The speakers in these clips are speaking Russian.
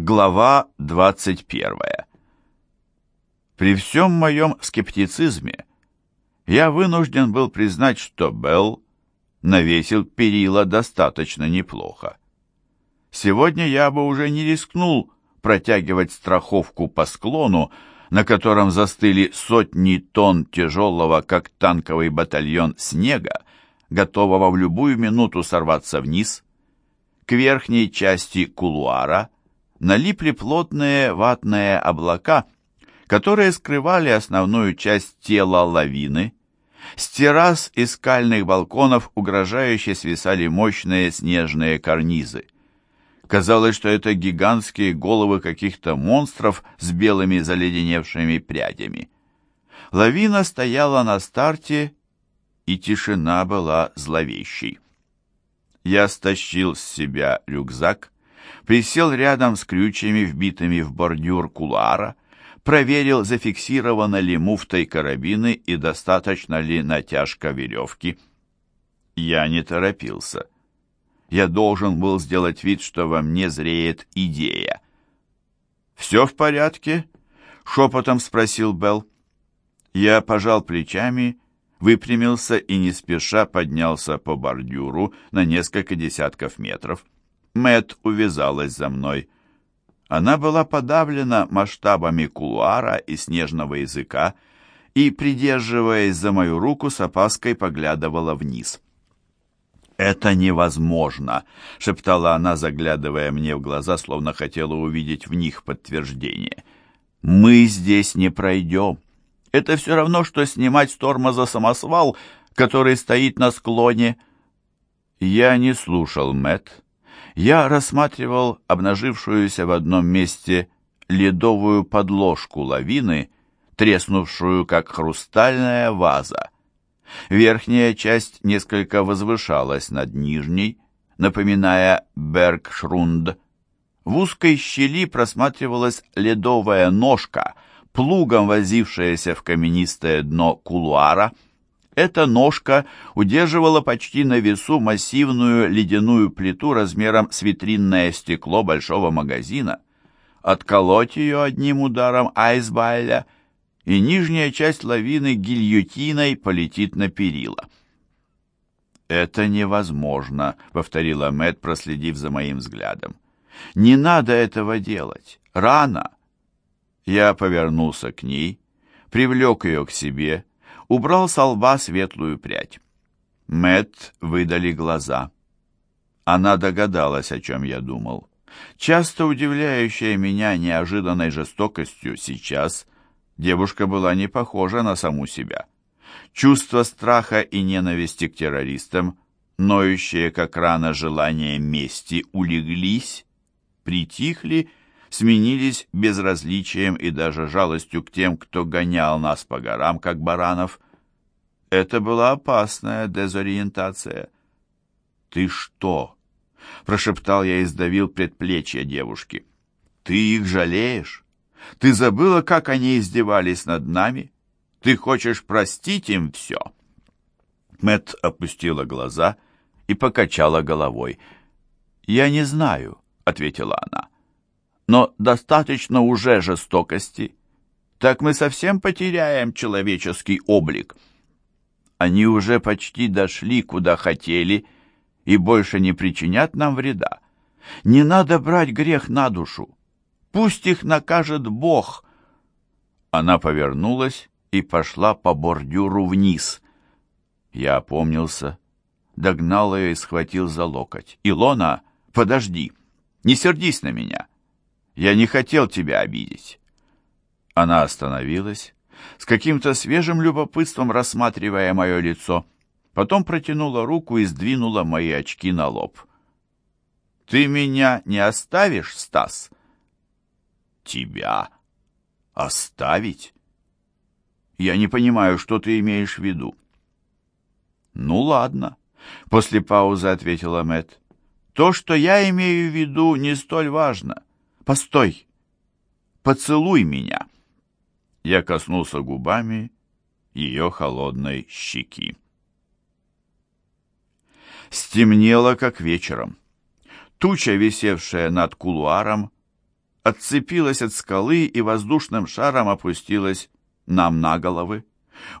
Глава 21. При всем моем скептицизме я вынужден был признать, что Белл навесил перила достаточно неплохо. Сегодня я бы уже не рискнул протягивать страховку по склону, на котором застыли сотни тонн тяжелого, как танковый батальон снега, готового в любую минуту сорваться вниз. К верхней части кулуара – налипли плотные ватные облака, которые скрывали основную часть тела лавины. С террас и скальных балконов угрожающе свисали мощные снежные карнизы. Казалось, что это гигантские головы каких-то монстров с белыми заледеневшими прядями. Лавина стояла на старте, и тишина была зловещей. Я стащил с себя рюкзак, присел рядом с крючьями, вбитыми в бордюр кулуара, проверил, зафиксировано ли муфтой карабины и достаточно ли натяжка веревки. Я не торопился. Я должен был сделать вид, что во мне зреет идея. «Все в порядке?» — шепотом спросил Белл. Я пожал плечами, выпрямился и не спеша поднялся по бордюру на несколько десятков метров. Мэт увязалась за мной. Она была подавлена масштабами кулуара и снежного языка и, придерживаясь за мою руку, с опаской поглядывала вниз. «Это невозможно!» — шептала она, заглядывая мне в глаза, словно хотела увидеть в них подтверждение. «Мы здесь не пройдем. Это все равно, что снимать с тормоза самосвал, который стоит на склоне». Я не слушал Мэтт я рассматривал обнажившуюся в одном месте ледовую подложку лавины, треснувшую, как хрустальная ваза. Верхняя часть несколько возвышалась над нижней, напоминая Бергшрунд. В узкой щели просматривалась ледовая ножка, плугом возившаяся в каменистое дно кулуара — эта ножка удерживала почти на весу массивную ледяную плиту размером с витринное стекло большого магазина. Отколоть ее одним ударом айсбайля, и нижняя часть лавины гильотиной полетит на перила. «Это невозможно», — повторила Мэтт, проследив за моим взглядом. «Не надо этого делать. Рано». Я повернулся к ней, привлек ее к себе убрал с лба светлую прядь. Мэт выдали глаза. Она догадалась, о чем я думал. Часто удивляющая меня неожиданной жестокостью сейчас, девушка была не похожа на саму себя. Чувство страха и ненависти к террористам, ноющие как рана желания мести, улеглись, притихли сменились безразличием и даже жалостью к тем, кто гонял нас по горам, как баранов. Это была опасная дезориентация. «Ты что?» — прошептал я и сдавил предплечье девушки. «Ты их жалеешь? Ты забыла, как они издевались над нами? Ты хочешь простить им все?» Мэт опустила глаза и покачала головой. «Я не знаю», — ответила она но достаточно уже жестокости. Так мы совсем потеряем человеческий облик. Они уже почти дошли, куда хотели, и больше не причинят нам вреда. Не надо брать грех на душу. Пусть их накажет Бог. Она повернулась и пошла по бордюру вниз. Я опомнился, догнал ее и схватил за локоть. «Илона, подожди, не сердись на меня. Я не хотел тебя обидеть». Она остановилась, с каким-то свежим любопытством рассматривая мое лицо, потом протянула руку и сдвинула мои очки на лоб. «Ты меня не оставишь, Стас?» «Тебя оставить?» «Я не понимаю, что ты имеешь в виду». «Ну ладно», — после паузы ответила Мэт. «То, что я имею в виду, не столь важно. «Постой! Поцелуй меня!» Я коснулся губами ее холодной щеки. Стемнело, как вечером. Туча, висевшая над кулуаром, отцепилась от скалы и воздушным шаром опустилась нам на головы.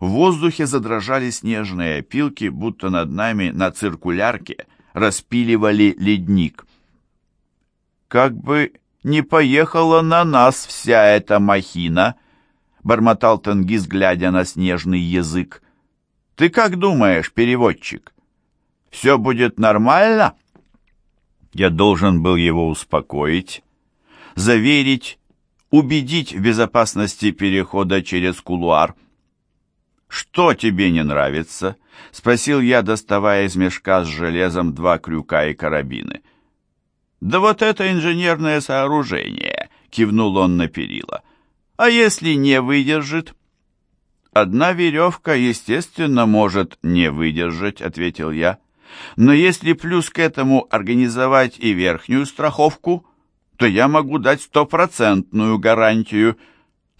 В воздухе задрожали снежные опилки, будто над нами на циркулярке распиливали ледник. «Как бы не поехала на нас вся эта махина!» — бормотал Тенгиз, глядя на снежный язык. «Ты как думаешь, переводчик, все будет нормально?» Я должен был его успокоить, заверить, убедить в безопасности перехода через кулуар. «Что тебе не нравится?» — спросил я, доставая из мешка с железом два крюка и карабины. «Да вот это инженерное сооружение!» — кивнул он на перила. «А если не выдержит?» «Одна веревка, естественно, может не выдержать», — ответил я. «Но если плюс к этому организовать и верхнюю страховку, то я могу дать стопроцентную гарантию».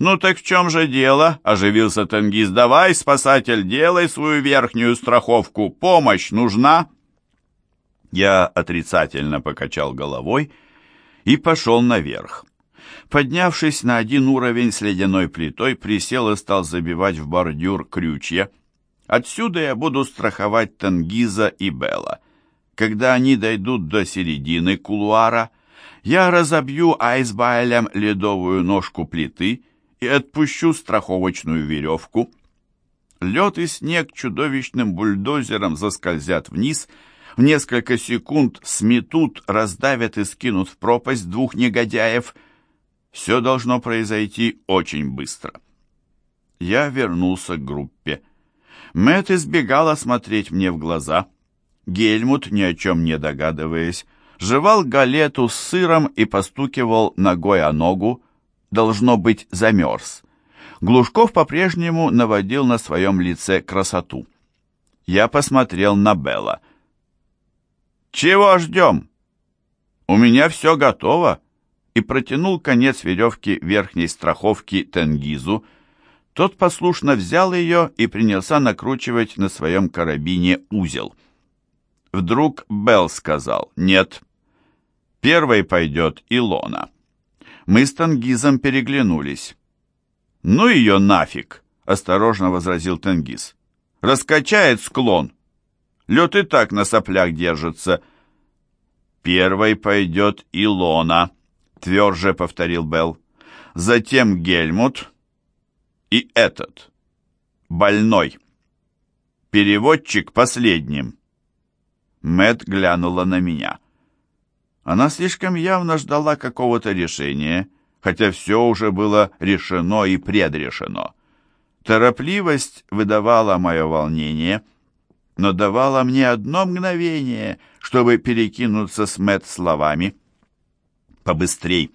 «Ну так в чем же дело?» — оживился Тенгиз. «Давай, спасатель, делай свою верхнюю страховку. Помощь нужна?» Я отрицательно покачал головой и пошел наверх. Поднявшись на один уровень с ледяной плитой, присел и стал забивать в бордюр крючья. Отсюда я буду страховать Тенгиза и Белла. Когда они дойдут до середины кулуара, я разобью айсбайлем ледовую ножку плиты и отпущу страховочную веревку. Лед и снег чудовищным бульдозером заскользят вниз, в несколько секунд сметут, раздавят и скинут в пропасть двух негодяев. Все должно произойти очень быстро. Я вернулся к группе. Мэтт избегала смотреть мне в глаза. Гельмут, ни о чем не догадываясь, жевал галету с сыром и постукивал ногой о ногу, должно быть, замерз. Глушков по-прежнему наводил на своем лице красоту. Я посмотрел на Белла. «Чего ждем?» «У меня все готово», и протянул конец веревки верхней страховки Тенгизу. Тот послушно взял ее и принялся накручивать на своем карабине узел. Вдруг Белл сказал «Нет». Первой пойдет Илона. Мы с Тенгизом переглянулись. «Ну ее нафиг!» — осторожно возразил Тенгиз. «Раскачает склон. Лед и так на соплях держится». «Первой пойдет Илона», — тверже повторил Белл. «Затем Гельмут и этот, больной. Переводчик последним». Мэт глянула на меня. Она слишком явно ждала какого-то решения, хотя все уже было решено и предрешено. Торопливость выдавала мое волнение, но давала мне одно мгновение, чтобы перекинуться с Мэтт словами. «Побыстрей!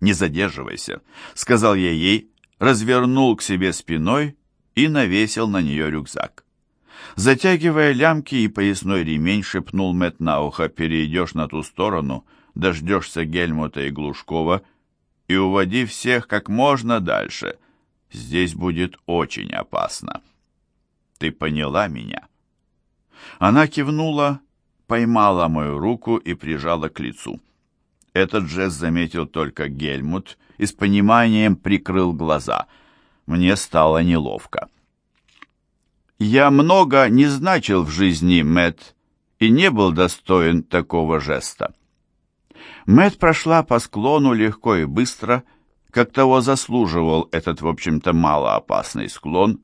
Не задерживайся!» — сказал я ей, развернул к себе спиной и навесил на нее рюкзак. Затягивая лямки и поясной ремень, шепнул Мэт на ухо, перейдешь на ту сторону, дождешься Гельмута и Глушкова и уводи всех как можно дальше. Здесь будет очень опасно. Ты поняла меня?» Она кивнула, поймала мою руку и прижала к лицу. Этот жест заметил только Гельмут и с пониманием прикрыл глаза. Мне стало неловко. Я много не значил в жизни Мэт и не был достоин такого жеста. Мэт прошла по склону легко и быстро, как того заслуживал этот, в общем-то, малоопасный склон,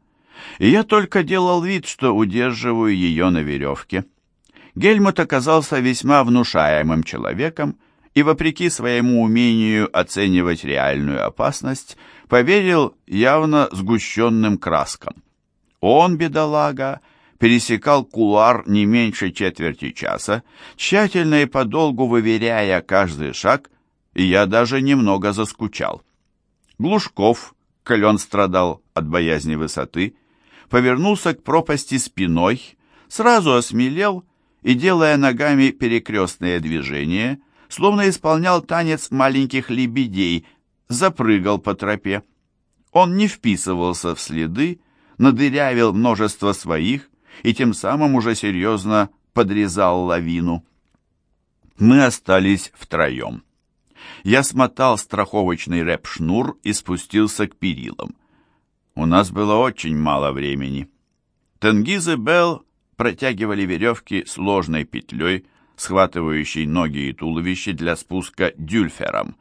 и я только делал вид, что удерживаю ее на веревке. Гельмут оказался весьма внушаемым человеком и, вопреки своему умению оценивать реальную опасность, поверил явно сгущенным краскам. Он, бедолага, пересекал кулуар не меньше четверти часа, тщательно и подолгу выверяя каждый шаг, и я даже немного заскучал. Глушков, коль страдал от боязни высоты, повернулся к пропасти спиной, сразу осмелел и, делая ногами перекрестные движения, словно исполнял танец маленьких лебедей, запрыгал по тропе. Он не вписывался в следы, надырявил множество своих и тем самым уже серьезно подрезал лавину. Мы остались втроем. Я смотал страховочный рэп-шнур и спустился к перилам. У нас было очень мало времени. Тенгиз и Белл протягивали веревки сложной петлей, схватывающей ноги и туловище для спуска дюльфером.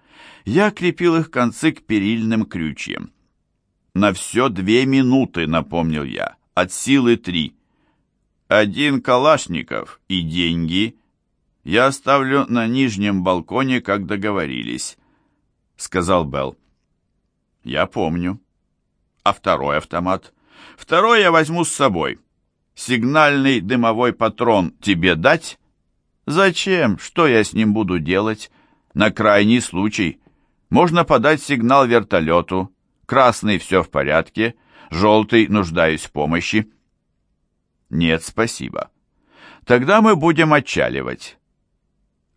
Я крепил их концы к перильным крючьям. «На все две минуты», — напомнил я, — «от силы три». «Один Калашников и деньги я оставлю на нижнем балконе, как договорились», — сказал Белл. «Я помню». «А второй автомат?» «Второй я возьму с собой. Сигнальный дымовой патрон тебе дать?» «Зачем? Что я с ним буду делать?» «На крайний случай. Можно подать сигнал вертолету. Красный все в порядке, желтый нуждаюсь в помощи». «Нет, спасибо. Тогда мы будем отчаливать».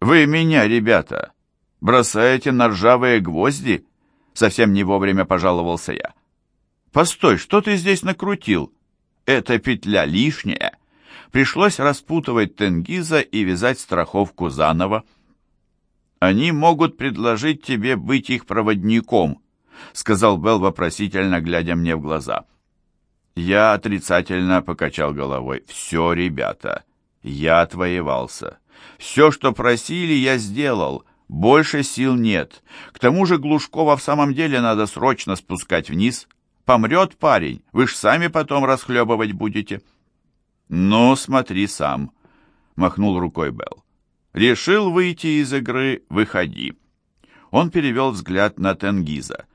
«Вы меня, ребята, бросаете на ржавые гвозди?» Совсем не вовремя пожаловался я. «Постой, что ты здесь накрутил? Эта петля лишняя». Пришлось распутывать Тенгиза и вязать страховку заново. «Они могут предложить тебе быть их проводником», сказал Белл вопросительно, глядя мне в глаза. Я отрицательно покачал головой. «Все, ребята, я отвоевался. Все, что просили, я сделал. Больше сил нет. К тому же Глушкова в самом деле надо срочно спускать вниз. Помрет парень, вы ж сами потом расхлебывать будете». «Ну, смотри сам», — махнул рукой Белл. «Решил выйти из игры, выходи». Он перевел взгляд на Тенгиза.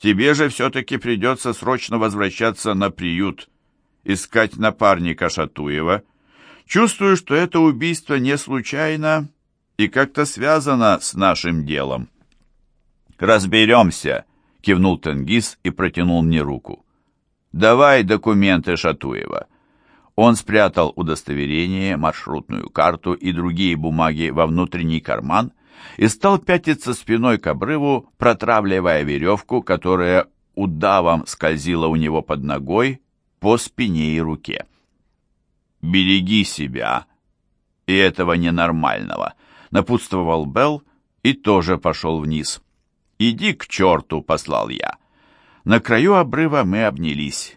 «Тебе же все-таки придется срочно возвращаться на приют, искать напарника Шатуева. Чувствую, что это убийство не случайно и как-то связано с нашим делом». «Разберемся», — кивнул Тенгиз и протянул мне руку. «Давай документы Шатуева». Он спрятал удостоверение, маршрутную карту и другие бумаги во внутренний карман и стал пятиться спиной к обрыву, протравливая веревку, которая удавом скользила у него под ногой по спине и руке. «Береги себя и этого ненормального», — напутствовал Белл и тоже пошел вниз. «Иди к черту», — послал я. На краю обрыва мы обнялись.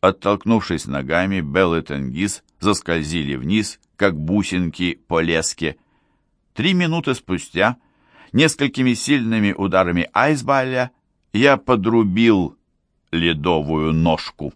Оттолкнувшись ногами, Белл и Тенгиз заскользили вниз, как бусинки по леске. Три минуты спустя, несколькими сильными ударами айсбаля, я подрубил ледовую ножку.